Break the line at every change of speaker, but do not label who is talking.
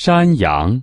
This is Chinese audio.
山羊。